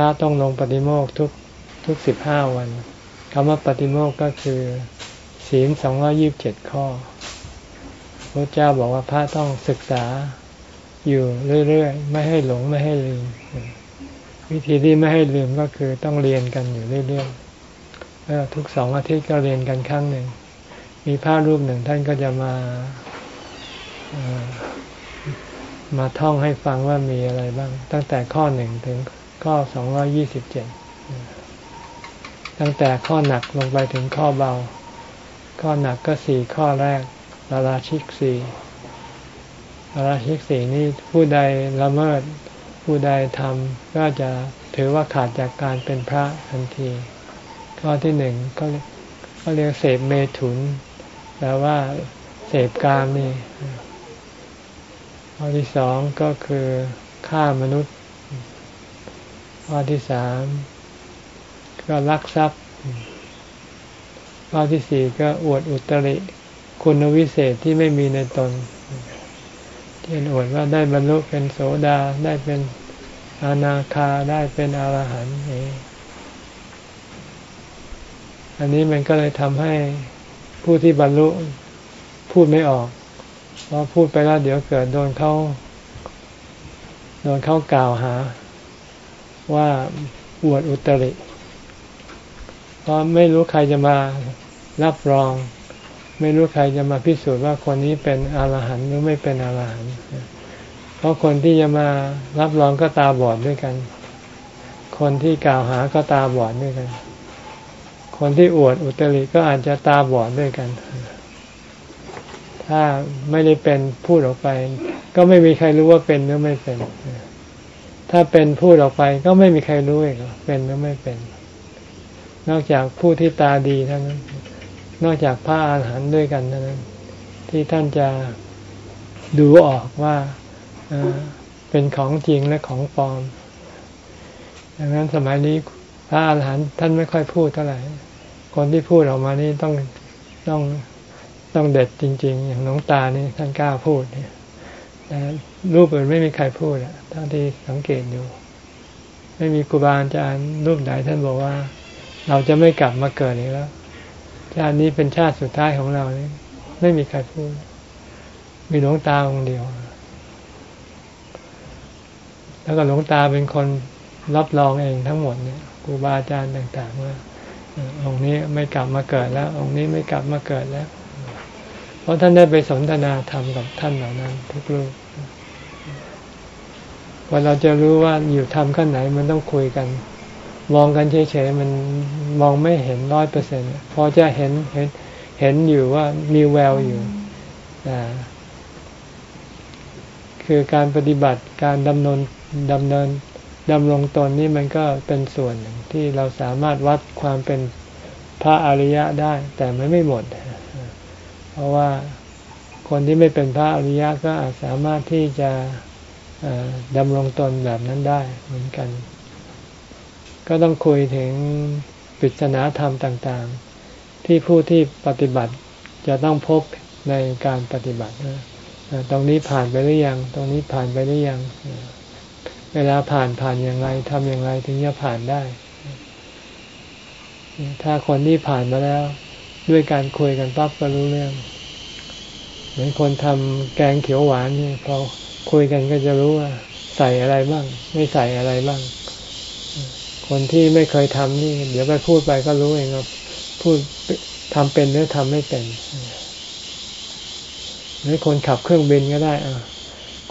พระต้องลงปฏิโมกข์ทุกทุกสิบห้าวันคำว่าปฏิโมกก็คือศีลสองร้อยิบเจ็ดข้อพระเจ้าบอกว่าพระต้องศึกษาอยู่เรื่อยๆ ไม่ให้หลงไม่ให้ลืม วิธีที่ไม่ให้ลืมก็คือต้องเรียนกันอยู่เรื่อยๆทุกสองอาทิตย์ก็เรียนกันครั้งหนึ่ง มีพระรูปหนึ่งท่านก็จะมามาท่องให้ฟังว่ามีอะไรบ้าง ตั้งแต่ข้อหนึ่งถึง ข้อสองยี่สิบเจ็ดตั้งแต่ข้อหนักลงไปถึงข้อเบา ข้อหนักก็สี่ข้อแรกลาราชิกสี่ลาราชิกสี่นี้ผู้ใดละเมิด ผู้ใดทำก็จะถือว่าขาดจากการเป็นพระทันที ข้อที่หนึ่งก็ก็เรียกเสพเมถุนแปลว่าเสพกามนี่ข้อที่สองก็คือฆ่ามนุษย์ ข้อที่สามก็ลักทรัพย์ข้อที่สี่ก็อวดอุตริ คุณวิเศษที่ไม่มีในตนเช่นอวดว่าได้บรรลุเป็นโสดาได้เป็นอานาคาได้เป็นอรหันต์อันนี้มันก็เลยทำให้ผู้ที่บรรลุพูดไม่ออกเพอพูดไปแล้วเดี๋ยวเกิดโดนเขาโดนเขากล่าวหา ว่าอวดอุตริเพราะไม่รู้ใครจะมารับรอง ไม่รู้ใครจะมาพิสูจน์ว่าคนนี้เป็นอรหันต์หรือไม่เป็นอรหันต์เพราะคนที่จะมารับรองก็ตาบอดด้วยกัน คนที่กล่าวหาก็ตาบอดด้วยกัน คนที่อวดอุตริก็อาจจะตาบอดด้วยกัน ถ้าไม่ได้เป็นพูดออกไป ก็ไม่มีใครรู้ว่าเป็นหรือไม่เป็น ถ้าเป็นพูดออกไปก็ไม่มีใครรู้เองเป็นหรือไม่เป็น นอกจากผู้ที่ตาดีเท่านั้น นอกจากพระอาหารหันด้วยกันเท่านั้น ที่ท่านจะดูออกว่าเป็นของจริงและของปลอมดังนั้นสมัยนี้พระอาหารหันต์ท่านไม่ค่อยพูดเท่าไหร่ คนที่พูดออกมานี่ต้องต้องต้องเด็ดจริง ๆ อย่างน้องตานี่ท่านกล้าพูดเนี่ยแต่รูปอื่นไม่มีใครพูดอะ ทั้งที่สังเกตอยู่ ไม่มีครูบาอาจารย์รูปไหนท่านบอกว่า เราจะไม่กลับมาเกิดอีกแล้ว ชาตินี้เป็นชาติสุดท้ายของเรานี่ไม่มีใครพูด มีหลวงตาองเดียว แล้วก็หลวงตาเป็นคนรับรองเองทั้งหมดเนี่ยครูบาอาจารย์ต่างๆว่าองค์นี้ไม่กลับมาเกิดแล้ว องค์นี้ไม่กลับมาเกิดแล้ว เพราะท่านได้ไปสนทนาธรรมกับท่านเหล่านั้น ทุกรูป พอเราจะรู้ว่าอยู่ทำขั้นไหนมันต้องคุยกัน มองกันเฉยๆมันมองไม่เห็นร้อยเปอร์เซ็นต์พอจะเห็นเห็นเห็นอยู่ว่ามีแววอยู่คือการปฏิบัติการดำเนินดำเนินดำรงตนนี่มันก็เป็นส่วนหนึ่งที่เราสามารถวัดความเป็นพระอริยะได้ แต่มันไม่หมด เพราะว่าคนที่ไม่เป็นพระอริยะก็อาจสามารถที่จะ ดำรงตนแบบนั้นได้เหมือนกัน ก็ต้องคุยถึงปริศนาธรรมต่างๆ ที่ผู้ที่ปฏิบัติจะต้องพบในการปฏิบัติตรงนี้ผ่านไปหรือยัง ตรงนี้ผ่านไปหรือยัง เวลาผ่านผ่านอย่างไรทำอย่างไรถึงจะผ่านได้ ถ้าคนที่ผ่านมาแล้ว ด้วยการคุยกันปั๊บก็รู้เรื่อง เหมือนคนทำแกงเขียวหวานนี่พอ คุยกันก็จะรู้ว่า ใส่อะไรบ้าง ไม่ใส่อะไรบ้าง คนที่ไม่เคยทำนี่ เดี๋ยวไปพูดไปก็รู้เองครับพูดทำเป็นหรือทำไม่เป็นหรือคนขับเครื่องบินก็ได้อะ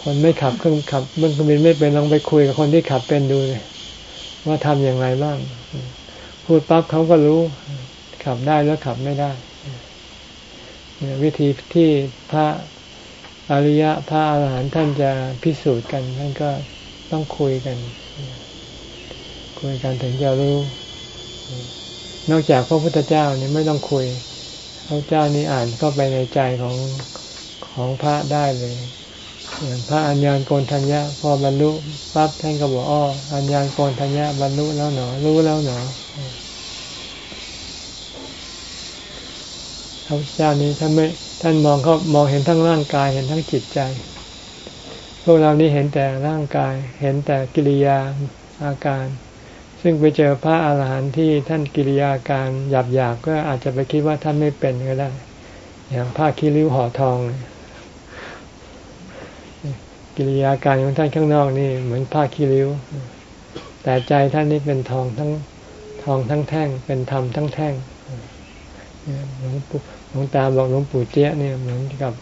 คนไม่ขับเครื่องขับเครื่องบินไม่เป็นลองไปคุยกับคนที่ขับเป็นดูเลยว่าทำอย่างไรบ้าง พูดปั๊บเขาก็รู้ ขับได้แล้วขับไม่ได้วิธีที่พระ อริยะพระอาหารหันต์ท่านจะพิสูจน์กันท่านก็ต้องคุยกัน คุยกันถึงจะรู้ นอกจากพระพุทธเจ้านี่ไม่ต้องคุยพระเจ้านี่อ่านเข้าไปในใจของของพระได้เลยอย่างพระอัญญาณโกนทัญญะพอบรรลุปั๊บท่านก็บอกอ้ออัญญาณโกนทัญญะบรรลุแล้วหนอรู้แล้วหนอ พระเจ้านี้ท่านไม่ท่านมองเขามองเห็นทั้งร่างกายเห็นทั้งจิตใจ พวกเรานี้เห็นแต่ร่างกาย เห็นแต่กิริยาอาการ ซึ่งไปเจอพระอาหารหันต์ที่ท่านกิริยาการหยาบๆก็อาจจะไปคิดว่าท่านไม่เป็นก็ได้ อย่างผ้าคีริ้วห่อทอง กิริยาการของท่านข้างนอกนี่เหมือนผ้าคีริ้ว แต่ใจท่านนี่เป็นทองทั้งทองทั้งแท่ง เป็นธรรมทั้งแท่งหลวงปู่ วงตาบอกหลวงปู่เจี๊ยเนี่ยเหมือนกับ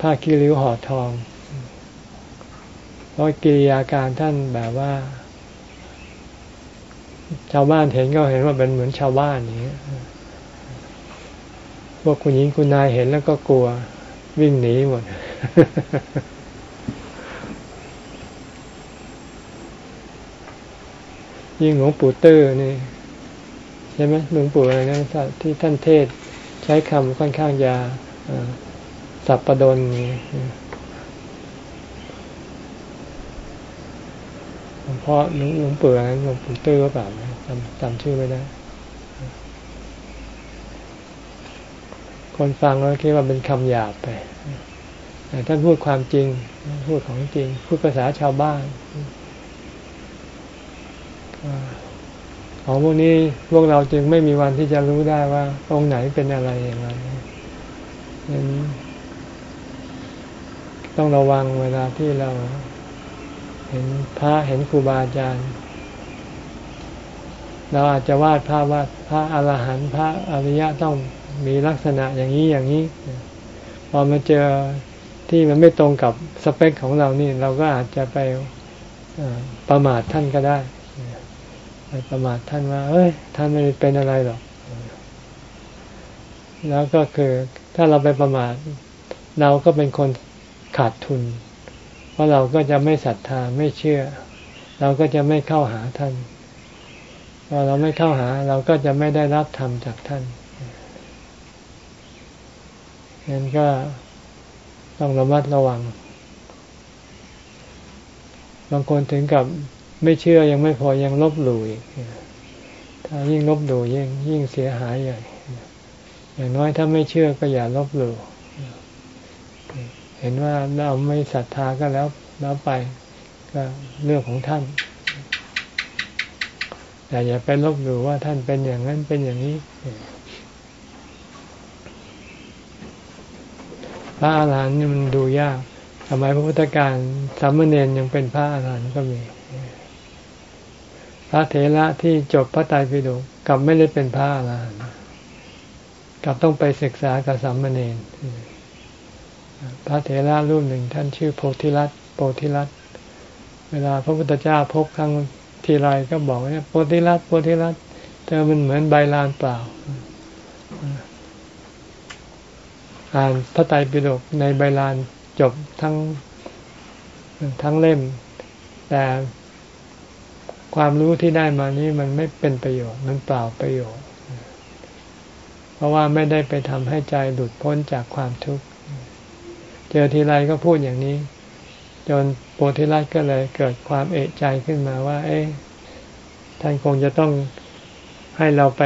ผ้าคีริ้วห่อทอง เพราะกิริยาการท่านแบบว่า ชาวบ้านเห็นก็เห็นว่าเป็นเหมือนชาวบ้านอย่างนี้พวกคุณหญิงคุณนายเห็นแล้วก็กลัว วิ่งหนีหมดยิ่งหลวงปู่ตื้อนี่ใช่ไหมหลวงปู่อะไรนะที่ท่านเทศ ช้คำค่อนข้างยาสับประดนเพราะหลวงหลวงปู่อะไรหลวงปู่ตื้อว่าเปล่าจำจำชื่อไม่ได้ คนฟังแล้วคิดว่าเป็นคำหยาบไปแต่ท่านพูดความจริง พูดของจริง พูดภาษาชาวบ้าน ของพวกนี้พวกเราจึงไม่มีวันที่จะรู้ได้ว่า องค์ไหนเป็นอะไรอย่างไรนั้นต้องระวังเวลาที่เราเห็นพระเห็นครูบาอาจารย์ เราอาจจะวาดภาพว่าพระอรหันต์พระอริยะต้องมีลักษณะอย่างนี้อย่างนี้ พอมาเจอที่มันไม่ตรงกับสเปคของเรานี่ เราก็อาจจะไปประมาทท่านก็ได้ ไปประมาทท่านว่า เอ้ย ท่านไม่เป็นอะไรหรอก แล้วก็คือถ้าเราไปประมาท เราก็เป็นคนขาดทุน เพราะเราก็จะไม่ศรัทธาไม่เชื่อ เราก็จะไม่เข้าหาท่านพอเราไม่เข้าหา เราก็จะไม่ได้รับธรรมจากท่านงั้นก็ต้องระมัดระวัง บางคนถึงกับ ไม่เชื่อยังไม่พอยังลบหลู่อีกถ้ายิ่งลบหลู่ยิ่งยิ่งเสียหายใหญ่ อย่างน้อยถ้าไม่เชื่อก็อย่าลบหลู่เห็นว่าเราไม่ศรัทธาก็แล้วแล้วไปก็เรื่องของท่าน แต่อย่าไปลบหลู่ว่าท่านเป็นอย่างนั้นเป็นอย่างนี้พระอาหารหันต์มันดูยาก สมัยพระพุทธการสามเณรยังเป็นพระอาหารหันต์ก็มี พระเถระที่จบพระไตรปิฎกกลับไม่ได้เป็นพระอรหันต์กลับต้องไปศึกษากับสามมาเณรพระเถระรูปหนึ่งท่านชื่อโพธิรัตโพธิรัตเวลาพระพุทธเจ้าพบครั้งทีไรก็บอกว่าโพธิรัตโพธิรัตเธอมันเหมือนใบลานเปล่า อ่านพระไตรปิฎกในใบลานจบทั้งทั้งเล่ม แต่ ความรู้ที่ได้มานี้มันไม่เป็นประโยชน์มันเปล่าประโยชน์ เพราะว่าไม่ได้ไปทำให้ใจหลุดพ้นจากความทุกข์ เจอทีไรก็พูดอย่างนี้ จนโพธิรัตก็เลยเกิดความเอะใจขึ้นมาว่า เอ๊ะท่านคงจะต้องให้เราไป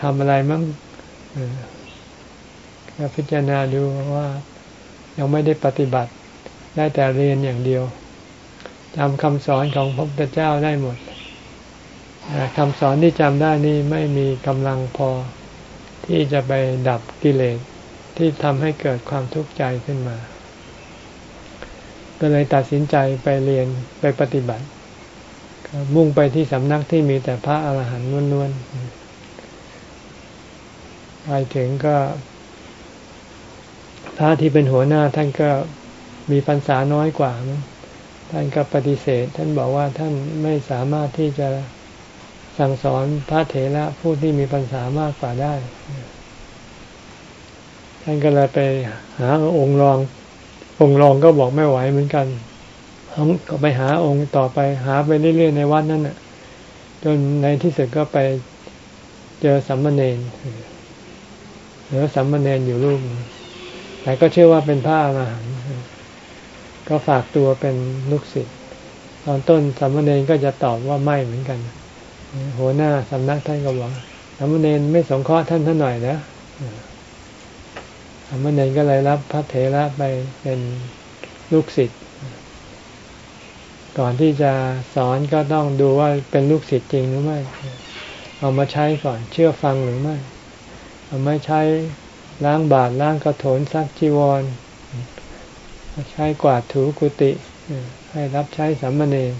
ทำอะไรมั้งก็พิจารณาดูว่ายังไม่ได้ปฏิบัติได้แต่เรียนอย่างเดียวจำคำสอนของพระพุทธเจ้าได้หมด คำสอนที่จำได้นี่ไม่มีกำลังพอที่จะไปดับกิเลสที่ทำให้เกิดความทุกข์ใจขึ้นมา ก็เลยตัดสินใจไปเรียนไปปฏิบัติ มุ่งไปที่สำนักที่มีแต่พระอาหารหันต์ล้วนๆไปถึงก็ พระที่เป็นหัวหน้าท่านก็มีพรรษาน้อยกว่า ท่านก็ปฏิเสธ ท่านบอกว่าท่านไม่สามารถที่จะ สั่งสอนพระเถระผู้ที่มีปัญษามากกว่าได้ ท่านก็เลยไปหาองค์รอง องค์รองก็บอกไม่ไหวเหมือนกันก็ไปหาองค์ต่อไปหาไปเรื่อยๆในวัดนั่นน่ะ จนในที่สุดก็ไปเจอสัมมาเนนเหลือสัมมาเนนอยู่รูปแต่ก็เชื่อว่าเป็นพระอรหันต์ก็ฝากตัวเป็นลูกศิษย์ตอนต้นสัมมาเนนก็จะตอบว่าไม่เหมือนกัน หัวหน้าสำนักท่านก็บอกสามเณรไม่สงเคราะห์ท่านท่านหน่อยนะสามเณรก็เลยรับพระเถระไปเป็นลูกศิษย์ ก่อนที่จะสอนก็ต้องดูว่าเป็นลูกศิษย์จริงหรือไม่ เอามาใช้ก่อนเชื่อฟังหรือไม่ เอาม่ใช้ล้างบาตรล้างกระโถนซักจีวร ใช้กวาดถูกุฏิให้รับใช้สัมมเนร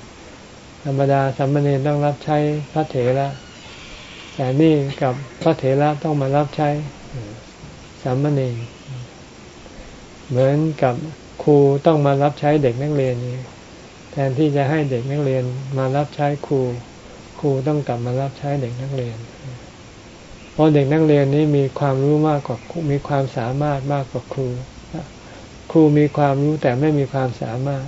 ธรรมดาสัมมเนรต้องรับใช้พระเถระแต่นี่กับพระเถระต้องมารับใช้สัมมเนรเหมือนกับครูต้องมารับใช้เด็กนักเรียนนี้แทนที่จะให้เด็กนักเรียนมารับใช้ครู ครูต้องกลับมารับใช้เด็กนักเรียน เพราะเด็กนักเรียนนี้มีความรู้มากกว่ามีความสามารถมากกว่าครู ครูมีความรู้แต่ไม่มีความสามารถ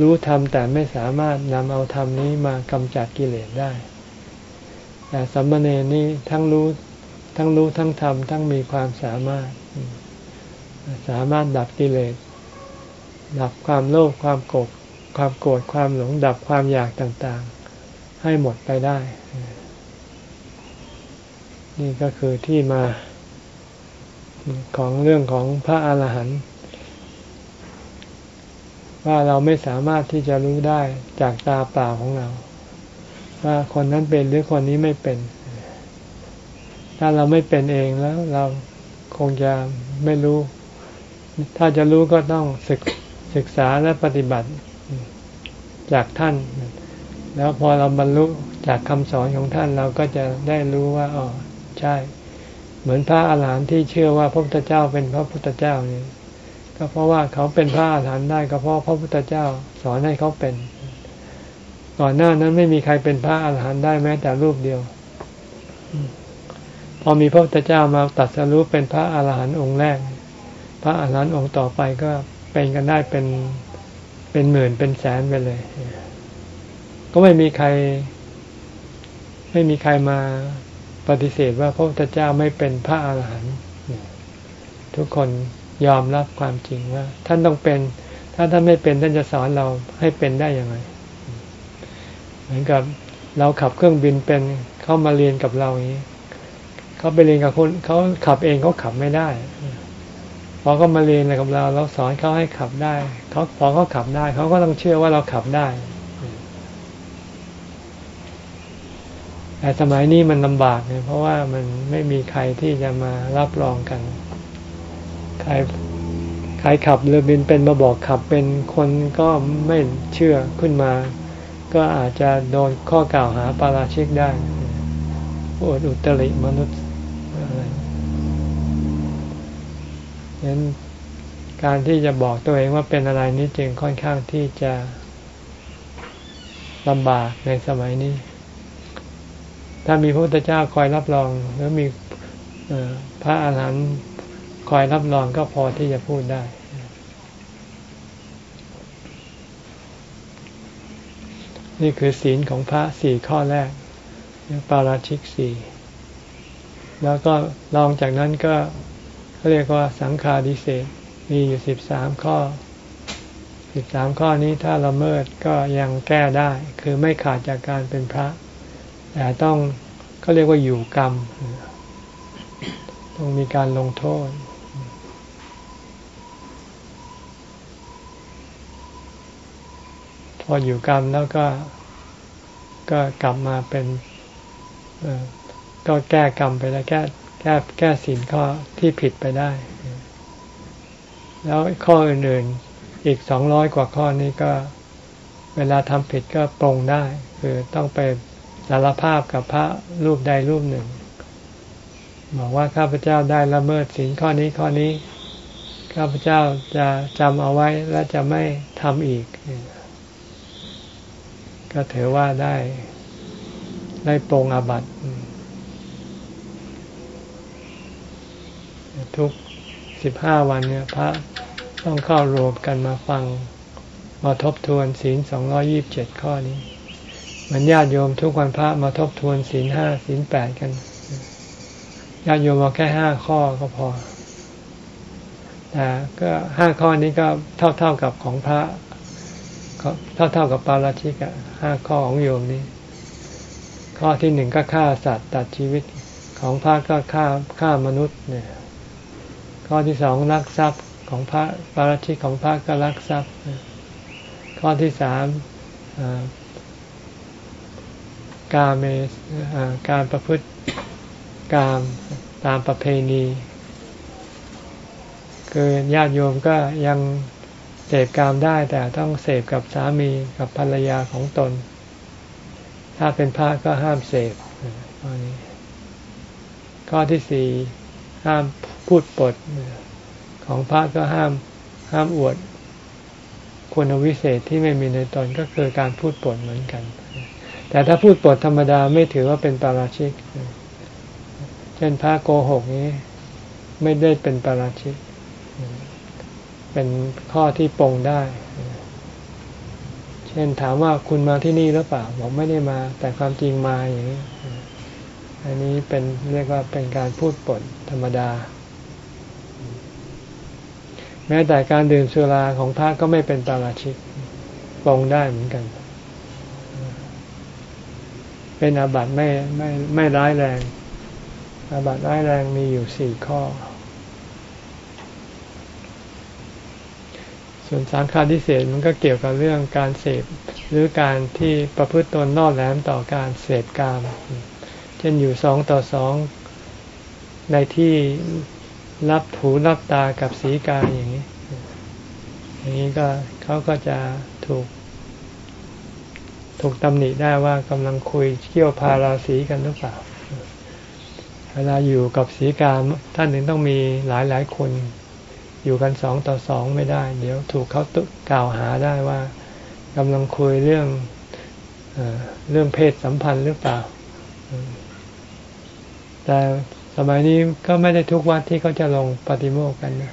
รู้ทำแต่ไม่สามารถนำเอาธรรมนี้มากำจัดกิเลสได้ แต่สัมมาเนนี่ทั้งรู้ทั้งรู้ทั้งทำทั้งมีความสามารถ สามารถดับกิเลส ดับความโลภความโกรธความโกรธความหลงดับความอยากต่างๆ ให้หมดไปได้ นี่ก็คือที่มาของเรื่องของพระอาหารหันต์ ว่าเราไม่สามารถที่จะรู้ได้จากตาเปล่าของเรา ว่าคนนั้นเป็นหรือคนนี้ไม่เป็น ถ้าเราไม่เป็นเองแล้วเราคงจะไม่รู้ ถ้าจะรู้ก็ต้องศึกศึกษาและปฏิบัติจากท่าน แล้วพอเราบรรลุจากคำสอนของท่านเราก็จะได้รู้ว่าอ๋อใช่ เหมือนพระอาหารหันต์ที่เชื่อว่าพระพุทธเจ้าเป็นพระพุทธเจ้านี่ ก็เพราะว่าเขาเป็นพระอาหารหันต์ได้ก็เพราะพระพุทธเจ้าสอนให้เขาเป็น ก่อนหน้านั้นไม่มีใครเป็นพระอาหารหันต์ได้แม้แต่รูปเดียว พอมีพระพุทธเจ้ามาตัดสรู้เป็นพระอาหารหันต์องค์แรก พระอาหารหันต์องค์ต่อไปก็เป็นกันได้เป็นเป็นหมื่นเป็นแสนไปเลย ก็ไม่มีใคร ไม่มีใครมาปฏิเสธว่าพระพุทธเจ้าไม่เป็นพระอาหารหันต์ทุกคน ยอมรับความจริงว่า ท่านต้องเป็น ถ้าท่านไม่เป็นท่านจะสอนเราให้เป็นได้ยังไง เหมือนกับเราขับเครื่องบินเป็นเข้ามาเรียนกับเราอย่างนี้เขาไปเรียนกับคนเขาขับเองเขาขับไม่ได้พอเขามาเรียนกับเราเราสอนเขาให้ขับได้เขาพอเขาขับได้เขาก็ต้องเชื่อว่าเราขับได้แต่สมัยนี้มันลำบากเลยเพราะว่ามันไม่มีใครที่จะมารับรองกัน ใครใครขับเรือบินเป็นมาบอกขับเป็นคนก็ไม่เชื่อขึ้นมา ก็อาจจะโดนข้อกล่าวหาปาราชิกได้อวดอุตริมนุษย์ฉะนั้นการที่จะบอกตัวเองว่าเป็นอะไรนี้จึงค่อนข้างที่จะลำบากในสมัยนี้ ถ้ามีพระพุทธเจ้าคอยรับรองหรือมีพระอาหารหันต์ คอยรับรองก็พอที่จะพูดได้ นี่คือศีลของพระสี่ข้อแรกปาราชิกสี่แล้วก็ลองจากนั้นก็เรียกว่าสังฆาดิเศษมีอยู่สิบสามข้อสิบสามข้อนี้ถ้าละเมิดก็ยังแก้ได้ คือไม่ขาดจากการเป็นพระ แต่ต้องก็เรียกว่าอยู่กรรม ต้องมีการลงโทษ พออยู่กรรมแล้วก็ก็กลับมาเป็นก็แก้กรรมไปแล้วแก้แก้แก้สินข้อที่ผิดไปได้ แล้วข้ออื่นๆอีกสองร้อยกว่าข้อนี้ก็เวลาทำผิดก็ปรงได้ คือต้องไปสารภาพกับพระรูปใดรูปหนึ่ง บอกว่าข้าพเจ้าได้ละเมิดสินข้อนี้ข้อนี้ ข้าพเจ้าจะจำเอาไว้และจะไม่ทำอีก ก็ถือว่าได้ ได้ปรงอาบัติทุกสิบห้าวันเนี่ย พระต้องเข้ารวมกันมาฟัง มาทบทวนศีลสองร้อยี่บเจ็ดข้อนี้มือนญาติโยมทุกวันพระมาทบทวนศีลห้าศีลแปดกันญาติโยมเอาแค่ห้าข้อก็พอแต่ก็ห้าข้อนี้ก็เท่าเท่ากับของพระเท่าเท่ากับปาราชิกอะ ห้าข้อของโยมนี้ ข้อที่หนึ่งก็ฆ่าสัตว์ตัดชีวิตของพระก็ฆ่าฆ่ามนุษย์เนี่ย ข้อที่สองรักทรัพย์ของพระปาราชิกของพระก็รักทรัพย์ ข้อที่สามการเมการประพฤติกามตามประเพณี คือญาติโยมก็ยัง เสพกามได้แต่ต้องเสพกับสามีกับภรรยาของตน ถ้าเป็นพระก็ห้ามเสพข้อนี้ข้อที่สี่ห้ามพูดปดของพระก็ห้ามห้ามอวดคุณวิเศษที่ไม่มีในตนก็คือการพูดปดเหมือนกัน แต่ถ้าพูดปดธรรมดาไม่ถือว่าเป็นปาราชิก เช่นพระโกหกนี้ ไม่ได้เป็นปาราชิก เป็นข้อที่ปรงได้ เช่นถามว่าคุณมาที่นี่หรือเปล่าบอกไม่ได้มา แต่ความจริงมาอย่างนี้ อันนี้เป็นเรียกว่าเป็นการพูดปดธรรมดา แม้แต่การดื่มสุราของพระก็ไม่เป็นปาราชิกปองได้เหมือนกัน เป็นอาบัติไม่ไม่ไม่ร้ายแรงอาบัติร้ายแรงมีอยู่สี่ข้อ ส่วนสังฆาทิเศษมันก็เกี่ยวกับเรื่องการเสพหรือการที่ประพฤติตนนอกแหลมต่อการเสพกาม เช่นอยู่สองต่อสองในที่รับถูรับตากับสีกาอย่างนี้ อย่างนี้ก็เขาก็จะถูก ถูกตำหนิได้ว่ากำลังคุยเกี่ยวพาราสีกันหรือเปล่าเวลาอยู่กับสีกาท่านหนึ่งต้องมีหลายหลายคน อยู่กันสองต่อสองไม่ได้ เดี๋ยวถูกเขาตุกล่าวหาได้ว่ากำลังคุยเรื่องเรื่องเพศสัมพันธ์หรือเปล่า แต่สมัยนี้ก็ไม่ได้ทุกวัดที่เขาจะลงปฏิโมกกันนะ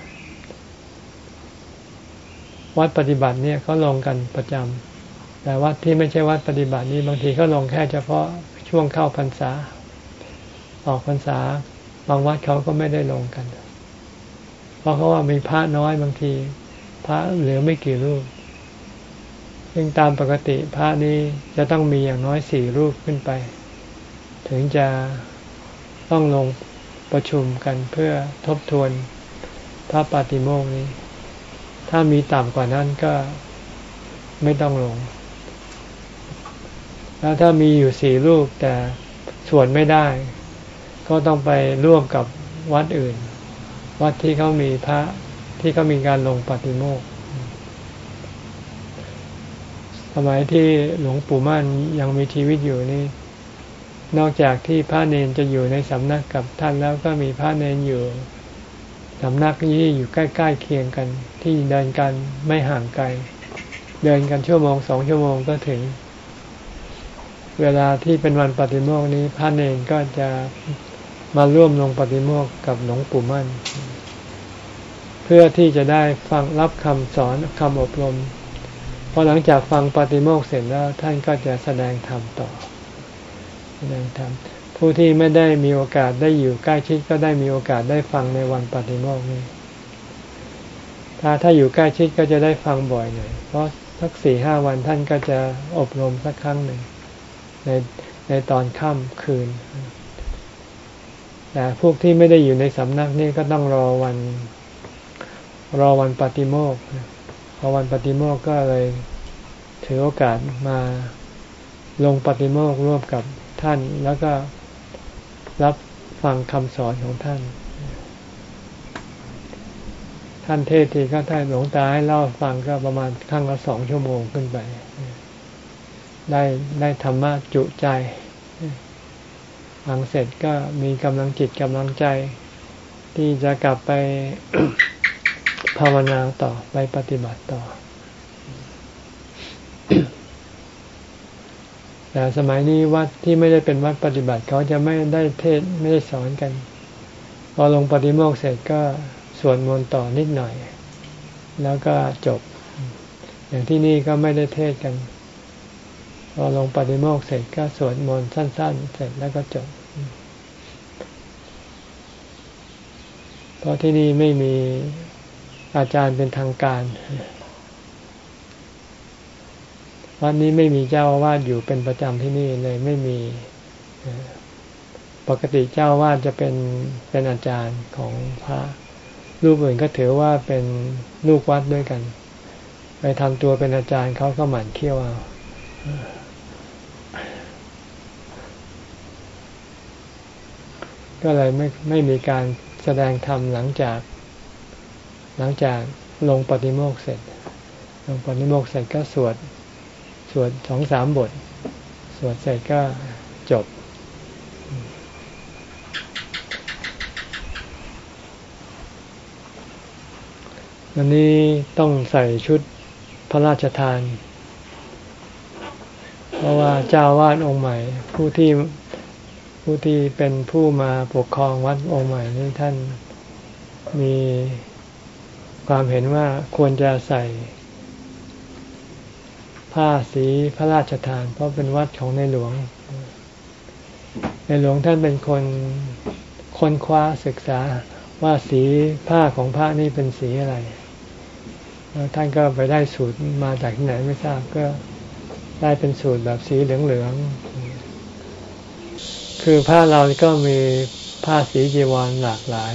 วัดปฏิบัติเนี่ยเขาลงกันประจำแต่วัดที่ไม่ใช่วัดปฏิบัตินี้บางทีเขาลงแค่เฉพาะช่วงเข้าพรรษา ออกพรรษาบางวัดเขาก็ไม่ได้ลงกัน เพราะเขาว่ามีพระน้อยบางที พระเหลือไม่กี่รูป ซึ่งตามปกติพระนี้จะต้องมีอย่างน้อยสี่รูปขึ้นไป ถึงจะต้องลงประชุมกันเพื่อทบทวนพระปาติโมกนี้ ถ้ามีต่ำกว่านั้นก็ไม่ต้องลง แล้วถ้ามีอยู่สี่รูปแต่สวดไม่ได้ ก็ต้องไปร่วมกับวัดอื่น วัดที่เขามีพระที่เขามีการลงปฏิโมกสมัยที่หลวงปู่มั่นยังมีชีวิตอยู่นี่ นอกจากที่พระเนนจะอยู่ในสำนักกับท่านแล้วก็มีพระเนนอยู่สำนักที่อยู่ใกล้ๆเคียงกัน ที่เดินกันไม่ห่างไกล เดินกันชั่วโมงสองชั่วโมงก็ถึง เวลาที่เป็นวันปฏิโมกนี้พระเนนก็จะ มาร่วมลงปฏิโมกกับหลวงปู่มั่น เพื่อที่จะได้ฟังรับคำสอนคำอบรมพอหลังจากฟังปฏิโมกเสร็จแล้วท่านก็จะแสดงธรรมต่อ แสดงธรรมผู้ที่ไม่ได้มีโอกาสได้อยู่ใกล้ชิดก็ได้มีโอกาสได้ฟังในวันปฏิโมกข์นี้ถ้าถ้าอยู่ใกล้ชิดก็จะได้ฟังบ่อยหน่อยเพราะสักสี่ห้าวันท่านก็จะอบรมสักครั้งหนึ่งในในตอนค่ำคืน แต่พวกที่ไม่ได้อยู่ในสำนักนี่ก็ต้องรอวัน รอวันปฏิโมกข์พอวันปฏิโมกข์ก็เลยถือโอกาสมาลงปฏิโมกข์ร่วมกับท่าน แล้วก็รับฟังคำสอนของท่าน ท่านเทศทีก็ท่านหลวงตาให้เล่าฟังก็ประมาณครั้งละสองชั่วโมงขึ้นไป ได้ได้ธรรมะจุใจ ฟังเสร็จก็มีกำลังจิตกำลังใจ ที่จะกลับไปภาวนาต่อไปปฏิบัติต่อ แต่สมัยนี้วัดที่ไม่ได้เป็นวัดปฏิบัติเขาจะไม่ได้เทศไม่ได้สอนกัน พอลงปฏิโมกเสร็จก็สวดมนต์ต่อนิดหน่อย แล้วก็จบ อย่างที่นี่ก็ไม่ได้เทศกัน พอลงปฏิโมกเสร็จก็สวดมนต์สั้น ๆ เสร็จแล้วก็จบ เพราะที่นี่ไม่มีอาจารย์เป็นทางการ วัดนี้ไม่มีเจ้าวาดอยู่เป็นประจำที่นี่เลยไม่มี ปกติเจ้าวาดจะเป็นเป็นอาจารย์ของพระรูปอื่นก็ถือว่าเป็นลูกวัดด้วยกัน ไปทำตัวเป็นอาจารย์เขาก็หมั่นเคี้ยวเอา ก็เลยไม่ไม่มีการแสดงธรรมหลังจาก หลังจากลงปฏิโมกเสร็จ ลงปฏิโมกเสร็จก็สวดสวดสองสามบท สวดเสร็จก็จบ วันนี้ต้องใส่ชุดพระราชทาน เพราะว่าเจ้าวาดองค์ใหม่ ผู้ที่ ผู้ที่เป็นผู้มาปกครองวัดองค์ใหม่นี้ท่านมีความเห็นว่าควรจะใส่ ผ้าสีพระราชทาน เพราะเป็นวัดของในหลวง ในหลวงท่านเป็นคนค้นคว้าศึกษาว่าสีผ้าของพระนี่เป็นสีอะไร แล้วท่านก็ไปได้สูตรมาจากที่ไหนไม่ทราบก็ได้เป็นสูตรแบบสีเหลืองๆ คือผ้าเราก็มีผ้าสีจีวรหลากหลาย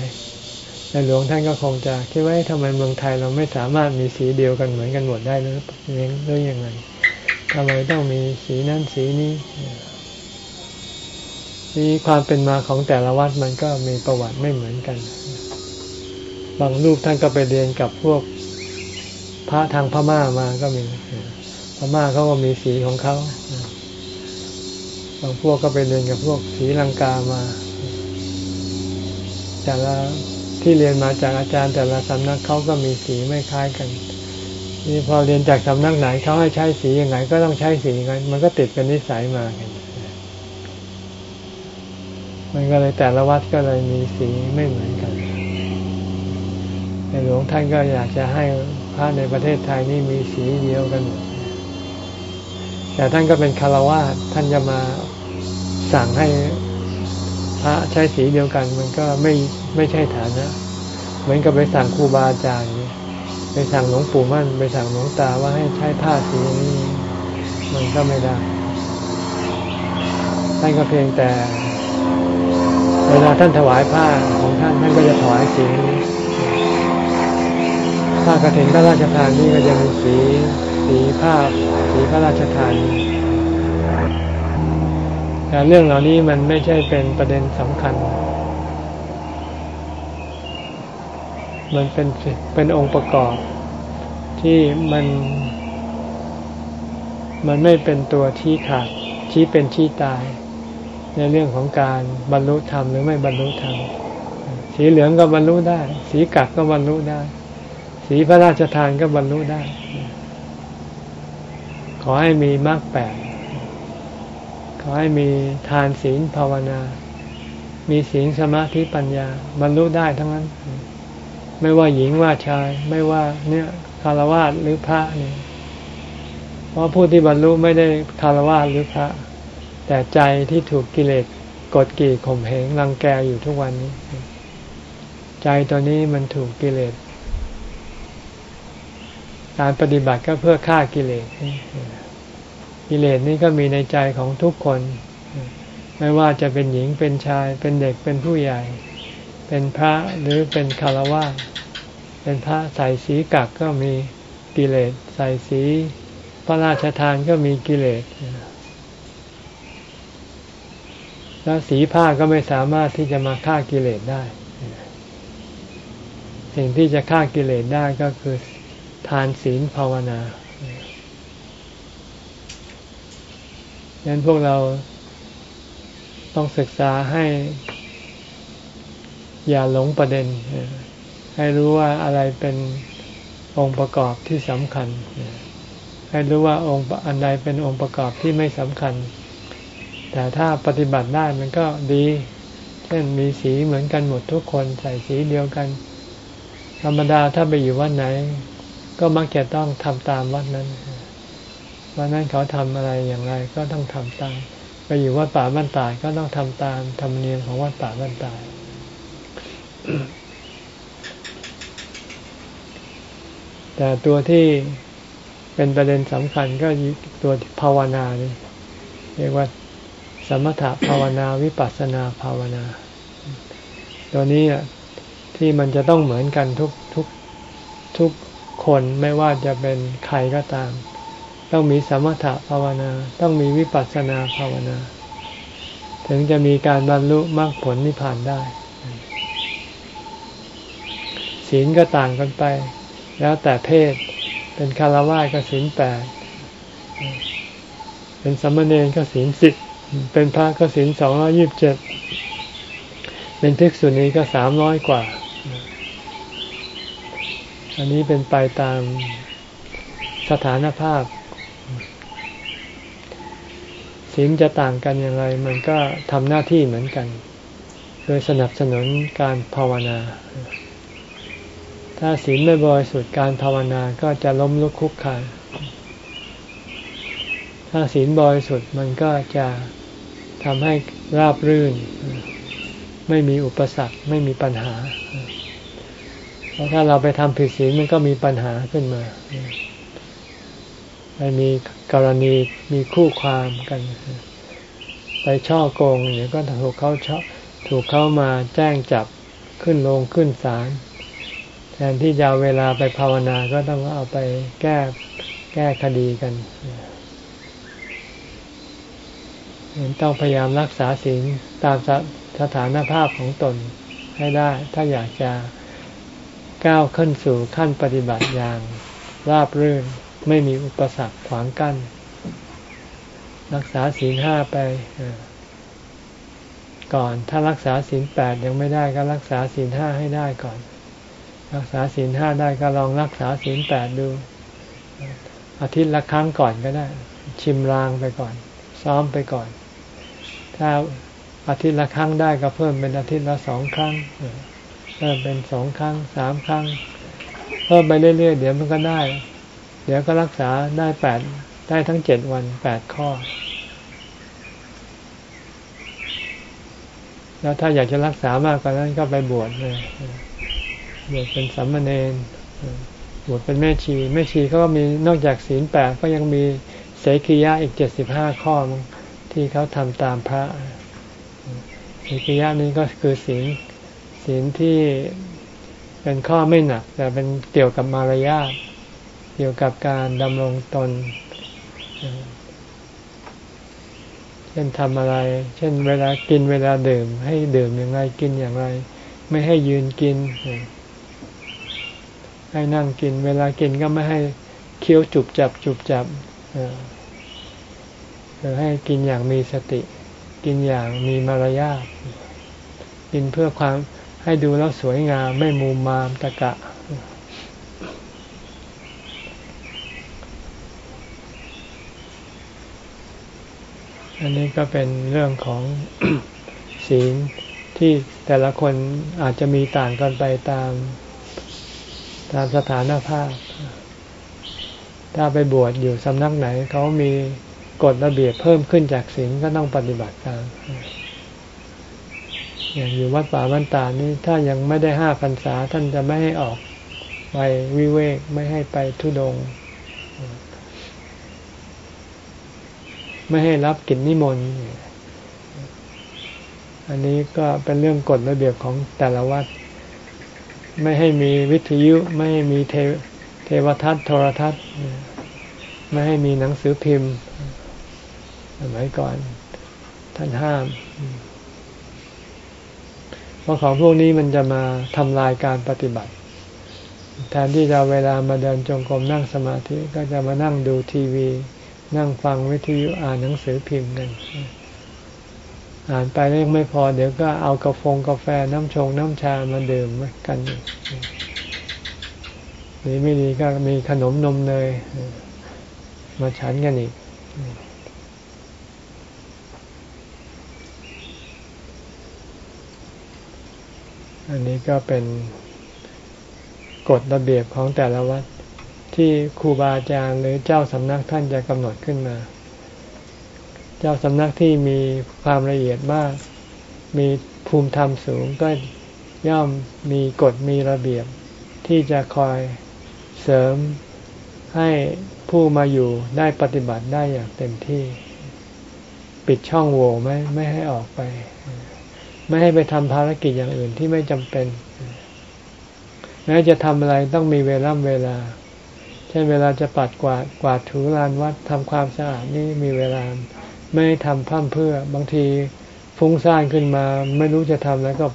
ในหลวงท่านก็คงจะคิดว่าทำไมเมืองไทยเราไม่สามารถมีสีเดียวกันเหมือนกันหมดได้หรือหรือยังไงทำไมต้องมีสีนั้นสีนี้นี่ความเป็นมาของแต่ละวัดมันก็มีประวัติไม่เหมือนกัน บางรูปท่านก็ไปเรียนกับพวกพระทางพม่ามาก็มีพม่าเขาก็มีสีของเขาางพวกก็ไปเรียนกับพวกสีลังกามาแต่ละที่เรียนมาจากอาจารย์แต่ละสำนักเขาก็มีสีไม่คล้ายกันนี่พอเรียนจากสำนักไหนเขาให้ใช้สียังไง ก็ต้องใช้สีกันมันก็ติดเป็นนิสัยมากันมันก็เลยแต่ละวัดก็เลยมีสีไม่เหมือนกันในหลวงท่านก็อยากจะให้พระในประเทศไทยนี่มีสีเดียวกันหมดแต่ท่านก็เป็นคารวะท่านจะมา สั่งให้พระใช้สีเดียวกัน มันก็ไม่ไม่ใช่ฐานะเหมือนกับไปสั่งครูบาอาจารย์ไปสั่งหลวงปู่มั่น ไปสั่งหลวงตาว่าให้ใช้ผ้าสีนี้มันก็ไม่ได้ท่านก็เพียงแต่ เวลาท่านถวายผ้าของท่านท่านก็จะถวายสีนี้ผ้ากระถิ่นพระราชทานนี่ก็จะมีสีสีผ้าสีพระราชทาน แต่เรื่องเหล่านี้มันไม่ใช่เป็นประเด็นสำคัญ มันเป็นเป็นองค์ประกอบ ที่มัน มันไม่เป็นตัวชี้ขาดชี้เป็นชี้ตาย ในเรื่องของการบรรลุธรรมหรือไม่บรรลุธรรมสีเหลืองก็บรรลุได้ สีกัดก็บรรลุได้ สีพระราชทานก็บรรลุได้ ขอให้มีมรรคแปด อให้มีทานศีลภาวนา มีศีลสมาธิปัญญา บรรลุได้ทั้งนั้น ไม่ว่าหญิงว่าชาย ไม่ว่าเนี่ยคารวะหรือพระเนี่ยเพราะผู้ที่บรรลุไม่ได้คารวะหรือพระ แต่ใจที่ถูกกิเลสกดกี่ข่มเหงรังแกอยู่ทุกวันนี้ ใจตัวนี้มันถูกกิเลสการปฏิบัติก็เพื่อฆ่ากิเลส กิเลสนี้ก็มีในใจของทุกคน ไม่ว่าจะเป็นหญิงเป็นชาย เป็นเด็กเป็นผู้ใหญ่ เป็นพระหรือเป็นคารวะเป็นพระใส่สีกักก็มีกิเลสใส่สีพระราชทานก็มีกิเลสแล้วสีผ้าก็ไม่สามารถที่จะมาฆ่ากิเลสได้ สิ่งที่จะฆ่ากิเลสได้ก็คือทานศีลภาวนา ดังนั้นพวกเราต้องศึกษาให้ อย่าหลงประเด็น ให้รู้ว่าอะไรเป็นองค์ประกอบที่สำคัญ ให้รู้ว่าองค์อันใดเป็นองค์ประกอบที่ไม่สำคัญ แต่ถ้าปฏิบัติได้มันก็ดี เช่นมีสีเหมือนกันหมดทุกคนใส่สีเดียวกัน ธรรมดาถ้าไปอยู่วันไหน ก็มักจะต้องทำตามวัดนั้น วันนั้นเขาทำอะไรอย่างไรก็ต้องทำตาม ไปอยู่วัดป่าบ้านตายก็ต้องทำตามธรรมเนียมของวัดป่าบ้านตายแต่ตัวที่เป็นประเด็นสำคัญก็ตัวภาวนานี่เรียกว่าสมถะภาวนาวิปัสสนาภาวนา ตัวนี้ที่มันจะต้องเหมือนกันทุกทุกทุกคนไม่ว่าจะเป็นใครก็ตาม ต้องมีสมถะภาวนา ต้องมีวิปัสสนาภาวนา ถึงจะมีการบรรลุมรรคผลนิพพานได้ ศีลก็ต่างกันไป แล้วแต่เพศ เป็นคารวะก็ศีลแปด เป็นสัมมเนรก็ศีลสิบ เป็นพระก็ศีลสองร้อยิบเจ็ด เป็นภิกษุณีก็สามร้อยกว่า อันนี้เป็นไปตามสถานภาพ ศีลจะต่างกันอย่างไร มันก็ทำหน้าที่เหมือนกัน โดยสนับสนุนการภาวนา ถ้าศีลไม่บริสุทธิ์การภาวนาก็จะล้มลุกคุกคานถ้าศีลบริสุทธิ์มันก็จะทำให้ราบรื่น ไม่มีอุปสรรคไม่มีปัญหา เพราะถ้าเราไปทำผิดศีลมันก็มีปัญหาขึ้นมา ไปมีกรณีมีคู่ความกัน ไปช่อโกงเนี่ยก็ถูกเขาชอถูกเขามาแจ้งจับขึ้นลงขึ้นศาลแทนที่จะเวลาไปภาวนาก็ต้องเอาไปแก้แก้คดีกันต้องพยายามรักษาศีลตามสถานภาพของตนให้ได้ ถ้าอยากจะก้าวขึ้นสู่ขั้นปฏิบัติอย่างราบรื่น ไม่มีอุปสรรคขวางกัน้น รักษาศีลห้าไปก่อน ถ้ารักษาศีลแปดยังไม่ได้ก็รักษาศีลห้าให้ได้ก่อน รักษาศีลห้าได้ก็ลองรักษาศีลแปดดู อาทิตย์ละครั้งก่อนก็ได้ ชิมรางไปก่อน ซ้อมไปก่อน ถ้าอาทิตย์ละครั้งได้ก็เพิ่มเป็นอาทิตย์ละสองครั้งเพิ่มเป็นสองครั้งสามครั้ง เพิ่มไปเรื่อยๆ เดี๋ยวมันก็ได้ เดี๋ยวก็รักษาได้แปดได้ทั้งเจ็ดวันแปดข้อ แล้วถ้าอยากจะรักษามากกว่านั้นก็ไปบวชเลยบวชเป็นสัมมาเนรบวชเป็นแม่ชีแม่ชีเขาก็มีนอกจากศีลแปดก็ยังมีเสกียะอีกเจ็ดสิบห้าข้อที่เขาทำตามพระเสกียะนี้ก็คือศีลศีลที่เป็นข้อไม่หนัก แต่เป็นเกี่ยวกับมารยาท เกี่ยวกับการดำรงตน เช่นทำอะไร เช่นเวลากินเวลาดื่ม ให้ดื่มอย่างไรกินอย่างไร ไม่ให้ยืนกิน ให้นั่งกิน เวลากินก็ไม่ให้เคี้ยวจุบจับจุบจับเอให้กินอย่างมีสติ กินอย่างมีมารยาทกินเพื่อความให้ดูแล้วสวยงามไม่มูมามตะกะ อันนี้ก็เป็นเรื่องของศีลที่แต่ละคนอาจจะมีต่างกันไปตามตามสถานภาพ ถ้าไปบวชอยู่สำนักไหน เขามีกฎระเบียบเพิ่มขึ้นจากศีลก็ต้องปฏิบัติตามอย่างอยู่วัดป่าบ้านตานี้ถ้ายังไม่ได้ห้าพรรษาท่านจะไม่ให้ออกไปวิเวกไม่ให้ไปทุดง ไม่ให้รับกิจนิมนต์อันนี้ก็เป็นเรื่องกฎระเบียบของแต่ละวัด ไม่ให้มีวิทยุ ไม่ให้มีเทเทวทัศน์โทรทัศน์ ไม่ให้มีหนังสือพิมพ์สมัยก่อนท่านห้าม เพราะของพวกนี้มันจะมาทำลายการปฏิบัติ แทนที่จะเวลามาเดินจงกรมนั่งสมาธิก็จะมานั่งดูทีวี นั่งฟังวิทยุอ่านหนังสือพิมพ์กัน อ่านไปแล้วยังไม่พอ เดี๋ยวก็เอากาแฟกาแฟน้ำชงน้ำชามาดื่มกันหรือไม่ดีก็มีขนมนมเนยมาฉันกันอีกอันนี้ก็เป็นกฎระเบียบของแต่ละวัด ที่ครูบาอาจารย์หรือเจ้าสำนักท่านจะกำหนดขึ้นมา เจ้าสำนักที่มีความละเอียดมาก มีภูมิธรรมสูงก็ย่อมมีกฎมีระเบียบ ที่จะคอยเสริมให้ผู้มาอยู่ได้ปฏิบัติได้อย่างเต็มที่ ปิดช่องโหว่ไม่ไม่ให้ออกไป ไม่ให้ไปทำภารกิจอย่างอื่นที่ไม่จำเป็น แม้จะทำอะไรต้องมีเวลาเวลา ช่นเวลาจะปัดกวาดกวาดถูลานวัดทำความสะอาดนี่มีเวลาไม่ทำพั่มเพื่อบางทีฟุ้งซ่านขึ้นมา ไม่รู้จะทำแล้วก็